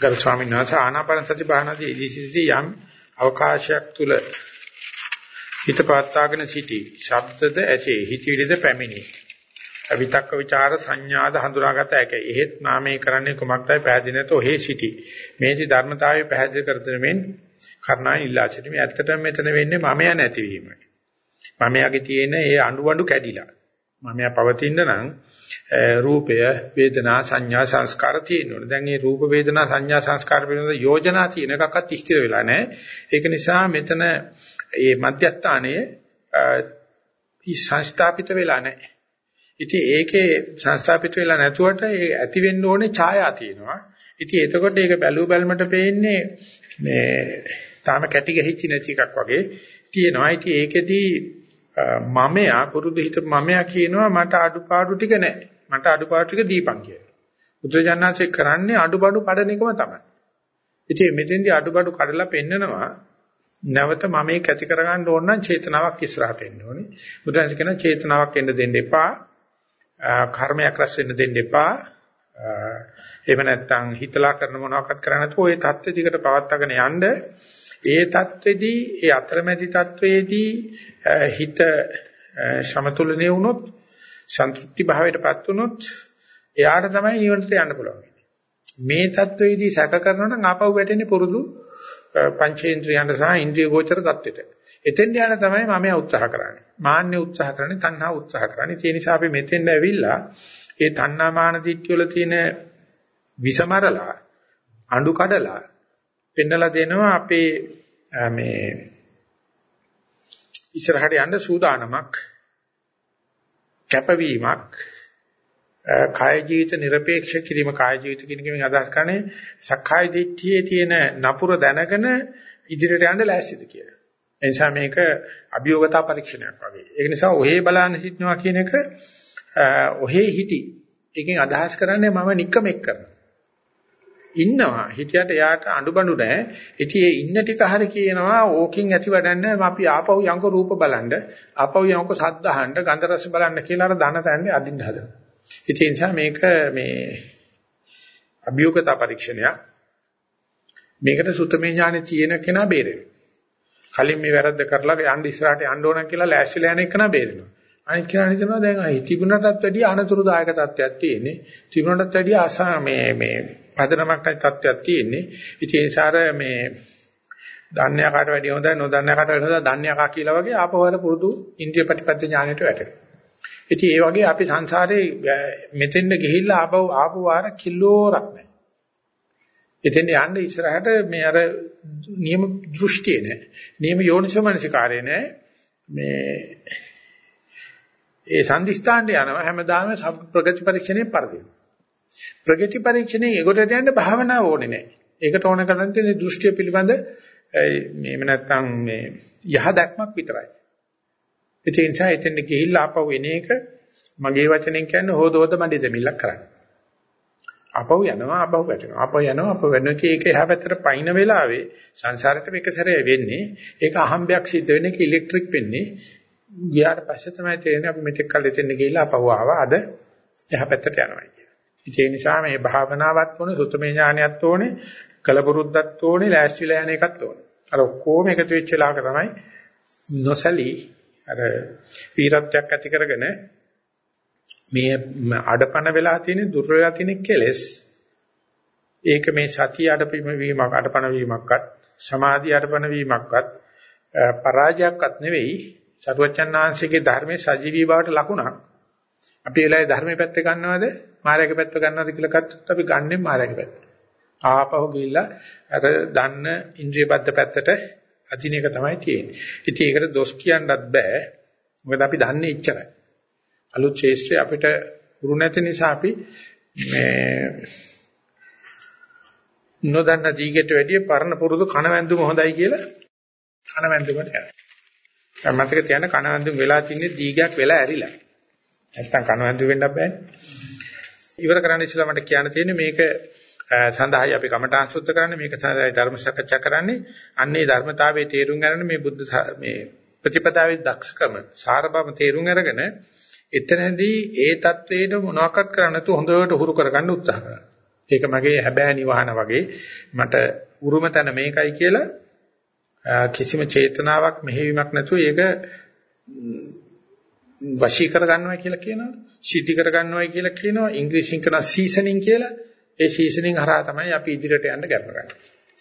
ගරු ස්වාමීන් වහන්සේ ආනාපාන සති භාවනාදී ඉදිසිටි යම් අවකාශයක් තුල හිත පවත්වාගෙන සිටි. ශබ්දද ඇසේ හිතවිලිද පැමිණි. විතක්ක ਵਿਚාර සංඥාද හඳුනාගත හැකියි. එහෙත් නාමයේ කරන්නේ කුමක්දයි පැහැදිලි නැත ඔහි සිටි. මේසි ධර්මතාවය පැහැදිලි කර දෙමින් කර්ණායි ඉල්ලා සිටි. මේ ඇත්තටම මෙතන වෙන්නේ මමයා නැතිවීමයි. මමයාගේ තියෙන ඒ අඬු කැඩිලා. මමයා පවතින නම් රූපය වේදනා සංඥා සංස්කාර තියෙනවා. දැන් මේ රූප වේදනා සංඥා සංස්කාර පිළිබඳ යෝජනා තියෙන එකක්වත් ස්ථිර වෙලා නැහැ. ඒක නිසා මෙතන මේ මධ්‍යස්ථානයේ සංස්ථාපිත වෙලා නැහැ. ඉතින් ඒකේ සංස්ථාපිත වෙලා නැතුවට ඒ ඇති වෙන්න ඕනේ ඡායා තියෙනවා. ඉතින් එතකොට ඒක බැලු බැලමට පේන්නේ මේ තාම කැටි ගහිච්ච නැති එකක් වගේ තියෙනවා. ඉතින් ඒකෙදී මමයා පුරුදු හිත මමයා කියනවා මට අඩුපාඩු ටික නැහැ. මට අඩුපාඩු ටික දීපන් කියලා. බුදුරජාණන්සේ කරන්නේ අඩුපාඩු කඩන එකම තමයි. ඉතින් මෙතෙන්දී අඩුපාඩු කඩලා පෙන්නනවා නැවත මම ඒක ඇති කරගන්න ඕන නම් චේතනාවක් ඉස්සරහට එන්න ඕනේ. බුදුරජාණන් කියන චේතනාවක් එන්න දෙන්න එපා. කර්මයක් රැස් වෙන්න දෙන්න එපා. එහෙම නැත්නම් හිතලා කරන මොනවාක්වත් කරන්නේ නැතුව ওই தත්ත්ව දිකට පවත්වාගෙන යන්න ඒ தത്വෙදී ඒ අතරමැදි தത്വෙදී හිත සමතුලනේ වුණොත් සන්තුෂ්ටි භාවයටපත් වුණොත් එයාට තමයි නිවනට යන්න පුළුවන්. මේ தത്വෙදී සැක කරනවා නම් ආපහු වැටෙන්නේ පුරුදු පංචේන්ද්‍රයන් සහ ඉන්ද්‍රිය ගෝචර தത്വෙට. එතෙන් යන තමයි මම උත්සාහ කරන්නේ. මාන්නේ උත්සාහ කරන්නේ, තණ්හා උත්සාහ කරන්නේ. ඒ නිසා අපි මෙතෙන් ඇවිල්ලා ඒ තණ්හා මාන දිට්ඨිය වල තියෙන විසමරලා අඬු කඩලා පෙන්නලා දෙනවා අපේ මේ ඉස්සරහට යන්න සූදානමක් කැපවීමක් කාය ජීවිත নিরপেক্ষ කිරීම කාය ජීවිත කියන එකෙන් අදහස් කරන්නේ සක්කාය දිට්ඨියේ තියෙන නපුර දැනගෙන ඉදිරියට යන්න ලෑස්තිද කියලා. ඒ නිසා මේක අභියෝගතා පරීක්ෂණයක් වගේ. ඒක නිසා ඔහේ බලන්න සිටනවා කියන එක ඔහේ හිටි. ඒකෙන් අදහස් කරන්නේ මම නික්කමෙක් කරනවා. ඉන්නවා හිටියට යාට අඬබඬු නැහැ. ඉතින් ඒ ඉන්න ටික හරි කියනවා ඕකින් ඇති වැඩන්නේ අපි ආපහු යංක රූප බලන්න, ආපහු යංක සද්ද අහන්න, ගන්ධ රස බලන්න කියලා අර ධන තැන්නේ අදින්න හදනවා. ඉතින් ඒ නිසා මේක මේ අභියෝගතා පරීක්ෂණයක්. මේකට සුතමේ ඥානෙ තියෙන කෙනා බේරෙනවා. කලින් මේ වැරද්ද කරලා යන්න ඉස්සරහට යන්න ඕන කියලා ලෑස්තිලා යන එකනා බේරෙනවා. අනිත් කෙනා හිතනවා දැන් අයි තිබුණටත් වැඩිය අනතුරුදායක තත්ත්වයක් තියෙන්නේ. තිබුණටත් වැඩිය ආසා මේ මේ පදනමක් නැති තත්ත්වයක් තියෙන්නේ. ඉතින් ඒ නිසා මේ දන්නේ කාට වැඩිය හොඳයි නොදන්නේ කාට වැඩිය හොඳයි දන්නේ කා කියලා වගේ ආපහුවර පුරුදු ඉන්ද්‍රිය ප්‍රතිපද ඥානයට වැටෙනවා. ඉතින් ඒ වගේ අපි සංසාරේ මෙතෙන්ද ගිහිල්ලා ආපහු ආපු වාර කිලෝරක් නැහැ. එතෙන් යන්න ඉස්සරහට මේ අර නියම දෘෂ්ටිය නැහැ. නියම යෝනිසමනසිකාරය නැහැ. මේ ඒ සම්දිස්ථානට යනවා හැමදාම ප්‍රගති පරීක්ෂණේ පරදිනවා. ප්‍රගති පරීක්ෂණේ ඒකට යන්න භාවනාව ඕනේ නැහැ. ඒකට ඕන කරන්නේ තියෙන දෘෂ්ටිය පිළිබඳ මේව නැත්තම් මේ යහ දැක්මක් විතරයි. ඒ නිසා එතෙන් ගිහිල්ලා ආපහු එන එක මගේ වචනෙන් කියන්නේ හොදෝද මඩේ දෙමිල්ලක් කරන්නේ. ආපහු යනවා ආපහු වැටෙනවා. ආපහු යනවා ආපහු වෙනවා. ඒක එහා පැත්තට පයින් වෙලාවේ සංසාරෙට මේක සැරේ වෙන්නේ. ඒක අහම්බයක් සිද්ධ වෙන්නේ ඒක ඉලෙක්ට්‍රික් වෙන්නේ. ගියාට පස්සේ තමයි තේරෙන්නේ අපි මෙතෙක් කල් එතෙන් ගිහිල්ලා ආපහු ආවා. අද එහා පැත්තට යනවා කියන්නේ. ඒ නිසා මේ භාවනාවත් ඕනේ, සුත්තමේ ඥානයත් ඕනේ, කලබුරුද්දත් ඕනේ, ලෑස්තිලා යන එකත් ඕනේ. අර ඔක්කොම එකතු වෙච්ච ලාක තමයි නොසලී අර වීරත්වයක් ඇති කරගෙන මේ අඩපණ වෙලා තියෙන දුර්වල වෙලා තියෙන කෙලෙස් ඒක මේ සතිය අඩපණ වීමක් අඩපණ වීමක්වත් සමාධිය අඩපණ වීමක්වත් පරාජයක්වත් නෙවෙයි සරුවචනාංශිකේ ධර්මයේ සජීවී බවට ලකුණක් අපි එලයි ධර්මයේ පැත්ත ගන්නවද මායාවේ පැත්ත ගන්නවද කියලා ගත්තොත් අපි ගන්නෙ මායාවේ පැත්ත ආපහු ගිහිල්ලා අර දන්න ඉන්ද්‍රිය බද්ධ පැත්තට අදින එක තමයි තියෙන්නේ. ඉතින් ඒකට දොස් කියන්නත් බෑ. මොකද අපි දන්නේ එච්චරයි. අලුත් ශේෂ්ත්‍රය අපිට උරු නැති නිසා අපි මේ නොදන්න දීගෙට වැඩිය පරණ පුරුදු කණවැන්දුම හොඳයි කියලා කණවැන්දුමට යනවා. දැන් මතක තියන්න කණවැන්දුම වෙලා තින්නේ දීගයක් වෙලා ඇරිලා. නැත්තම් කන වැන්දු වෙන්නත් බෑනේ. ඉවර කරන්න ඉස්සෙල්ලා මට කියන්න තියෙන්නේ මේක සඳහායි අපි කමඨාන් සුද්ධ කරන්නේ මේක සඳහායි ධර්ම සාකච්ඡා කරන්නේ අන්නේ ධර්මතාවයේ තේරුම් ගන්න මේ බුද්ධ මේ ප්‍රතිපදාවේ දක්ෂකම සාරබම තේරුම් අරගෙන එතනදී ඒ தത്വේට මොනවාක්වත් කරන්න නැතුව හොඳට හුරු කරගන්න උත්සාහ කරනවා. ඒක මගේ හැබෑ නිවහන වගේ මට උරුම තැන මේකයි කියලා කිසිම චේතනාවක් මෙහෙවීමක් නැතුව ඒක වශී කර ගන්නවා කියලා කියනවා. සිද්ධි කර ගන්නවායි කියලා කියනවා. ඉංග්‍රීසියෙන් කරන සීසනින් කියලා. ඒ සීසනින් හරහා තමයි අපි ඉදිරියට යන්න ගැටම ගන්නේ.